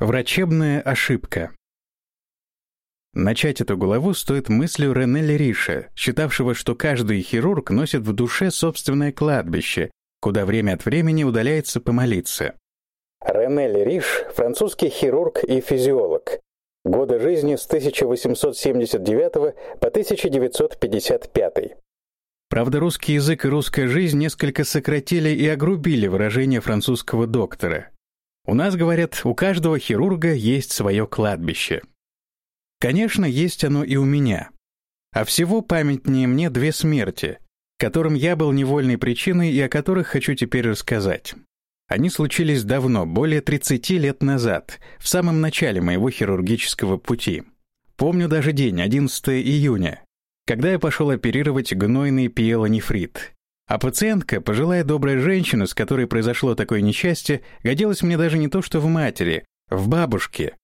Врачебная ошибка. Начать эту главу стоит мыслью Рене Лериша, считавшего, что каждый хирург носит в душе собственное кладбище, куда время от времени удаляется помолиться. Рене Лериш – французский хирург и физиолог. Годы жизни с 1879 по 1955. Правда, русский язык и русская жизнь несколько сократили и огрубили выражение французского доктора. У нас, говорят, у каждого хирурга есть свое кладбище. Конечно, есть оно и у меня. А всего памятнее мне две смерти, которым я был невольной причиной и о которых хочу теперь рассказать. Они случились давно, более 30 лет назад, в самом начале моего хирургического пути. Помню даже день, 11 июня, когда я пошел оперировать гнойный пиелонефрит. А пациентка, пожилая добрая женщина, с которой произошло такое несчастье, годилась мне даже не то что в матери, в бабушке.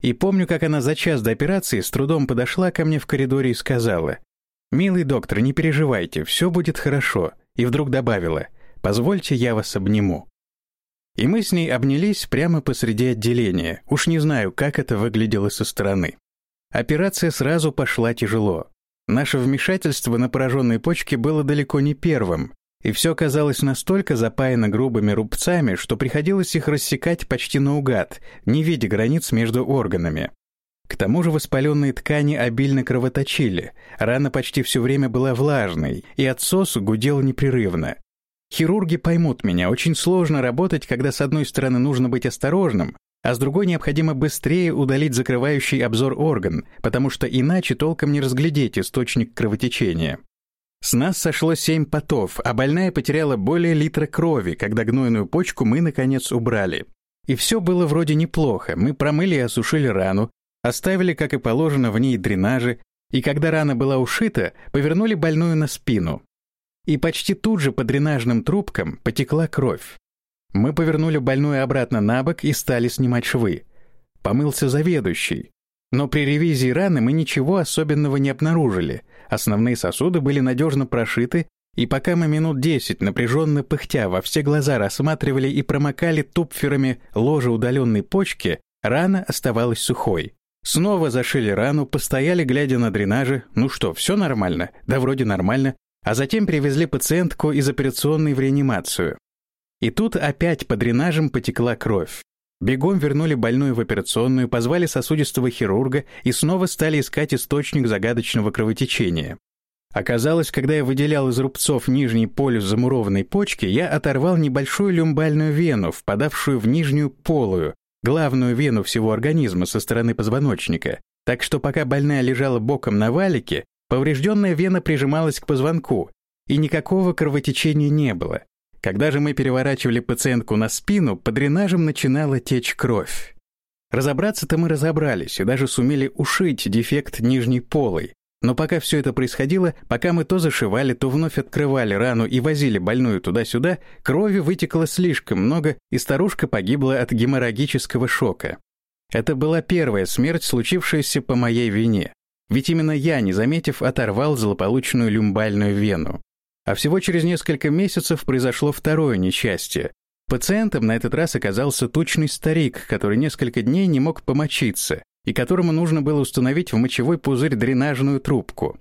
И помню, как она за час до операции с трудом подошла ко мне в коридоре и сказала, «Милый доктор, не переживайте, все будет хорошо», и вдруг добавила, «Позвольте, я вас обниму». И мы с ней обнялись прямо посреди отделения, уж не знаю, как это выглядело со стороны. Операция сразу пошла тяжело. Наше вмешательство на пораженной почке было далеко не первым, и все казалось настолько запаяно грубыми рубцами, что приходилось их рассекать почти наугад, не видя границ между органами. К тому же воспаленные ткани обильно кровоточили, рана почти все время была влажной, и отсос гудел непрерывно. Хирурги поймут меня, очень сложно работать, когда с одной стороны нужно быть осторожным, а с другой необходимо быстрее удалить закрывающий обзор орган, потому что иначе толком не разглядеть источник кровотечения. С нас сошло семь потов, а больная потеряла более литра крови, когда гнойную почку мы, наконец, убрали. И все было вроде неплохо. Мы промыли и осушили рану, оставили, как и положено, в ней дренажи, и когда рана была ушита, повернули больную на спину. И почти тут же по дренажным трубкам потекла кровь. Мы повернули больную обратно на бок и стали снимать швы. Помылся заведующий. Но при ревизии раны мы ничего особенного не обнаружили. Основные сосуды были надежно прошиты, и пока мы минут десять напряженно пыхтя во все глаза рассматривали и промокали тупферами ложе удаленной почки, рана оставалась сухой. Снова зашили рану, постояли, глядя на дренажи. Ну что, все нормально? Да вроде нормально. А затем привезли пациентку из операционной в реанимацию. И тут опять по дренажам потекла кровь. Бегом вернули больную в операционную, позвали сосудистого хирурга и снова стали искать источник загадочного кровотечения. Оказалось, когда я выделял из рубцов нижний полюс замурованной почки, я оторвал небольшую люмбальную вену, впадавшую в нижнюю полую, главную вену всего организма со стороны позвоночника. Так что пока больная лежала боком на валике, поврежденная вена прижималась к позвонку, и никакого кровотечения не было. Когда же мы переворачивали пациентку на спину, по дренажам начинала течь кровь. Разобраться-то мы разобрались и даже сумели ушить дефект нижней полой. Но пока все это происходило, пока мы то зашивали, то вновь открывали рану и возили больную туда-сюда, крови вытекло слишком много, и старушка погибла от геморрагического шока. Это была первая смерть, случившаяся по моей вине. Ведь именно я, не заметив, оторвал злополучную люмбальную вену. А всего через несколько месяцев произошло второе несчастье. Пациентом на этот раз оказался тучный старик, который несколько дней не мог помочиться, и которому нужно было установить в мочевой пузырь дренажную трубку.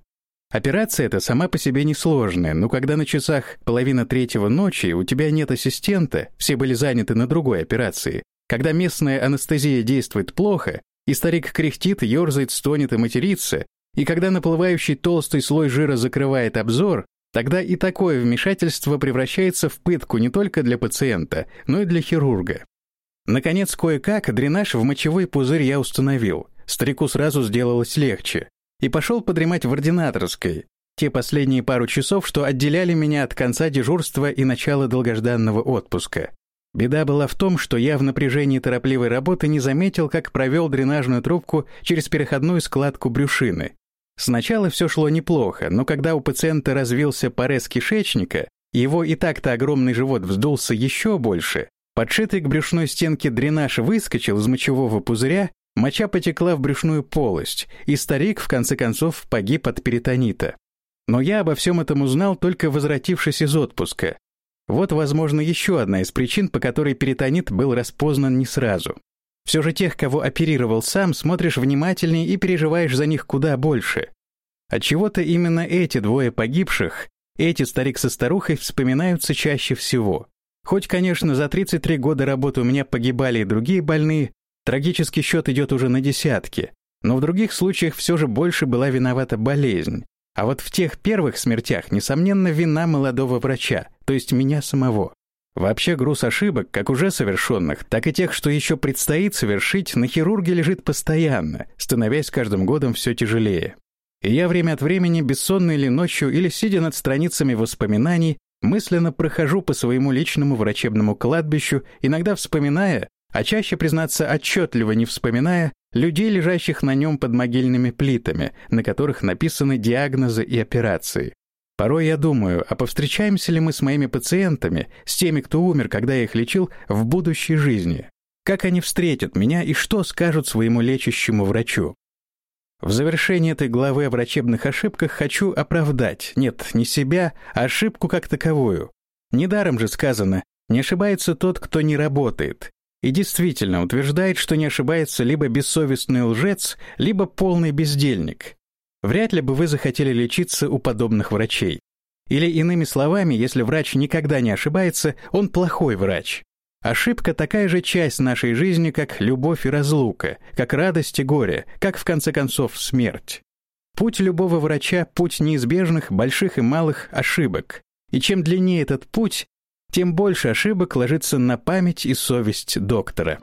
Операция эта сама по себе несложная, но когда на часах половина третьего ночи у тебя нет ассистента, все были заняты на другой операции, когда местная анестезия действует плохо, и старик кряхтит, ерзает, стонет и матерится, и когда наплывающий толстый слой жира закрывает обзор, Тогда и такое вмешательство превращается в пытку не только для пациента, но и для хирурга. Наконец, кое-как дренаж в мочевой пузырь я установил. Старику сразу сделалось легче. И пошел подремать в ординаторской. Те последние пару часов, что отделяли меня от конца дежурства и начала долгожданного отпуска. Беда была в том, что я в напряжении торопливой работы не заметил, как провел дренажную трубку через переходную складку брюшины. Сначала все шло неплохо, но когда у пациента развился порез кишечника, его и так-то огромный живот вздулся еще больше, подшитый к брюшной стенке дренаж выскочил из мочевого пузыря, моча потекла в брюшную полость, и старик, в конце концов, погиб от перитонита. Но я обо всем этом узнал, только возвратившись из отпуска. Вот, возможно, еще одна из причин, по которой перитонит был распознан не сразу. Все же тех, кого оперировал сам, смотришь внимательнее и переживаешь за них куда больше. Отчего-то именно эти двое погибших, эти старик со старухой вспоминаются чаще всего. Хоть, конечно, за 33 года работы у меня погибали и другие больные, трагический счет идет уже на десятки, но в других случаях все же больше была виновата болезнь. А вот в тех первых смертях, несомненно, вина молодого врача, то есть меня самого. Вообще груз ошибок, как уже совершенных, так и тех, что еще предстоит совершить, на хирурге лежит постоянно, становясь каждым годом все тяжелее. И я время от времени, бессонно или ночью, или сидя над страницами воспоминаний, мысленно прохожу по своему личному врачебному кладбищу, иногда вспоминая, а чаще, признаться, отчетливо не вспоминая, людей, лежащих на нем под могильными плитами, на которых написаны диагнозы и операции. Порой я думаю, а повстречаемся ли мы с моими пациентами, с теми, кто умер, когда я их лечил, в будущей жизни? Как они встретят меня и что скажут своему лечащему врачу? В завершении этой главы о врачебных ошибках хочу оправдать, нет, не себя, а ошибку как таковую. Недаром же сказано, не ошибается тот, кто не работает. И действительно утверждает, что не ошибается либо бессовестный лжец, либо полный бездельник. Вряд ли бы вы захотели лечиться у подобных врачей. Или иными словами, если врач никогда не ошибается, он плохой врач. Ошибка такая же часть нашей жизни, как любовь и разлука, как радость и горе, как в конце концов смерть. Путь любого врача — путь неизбежных, больших и малых ошибок. И чем длиннее этот путь, тем больше ошибок ложится на память и совесть доктора.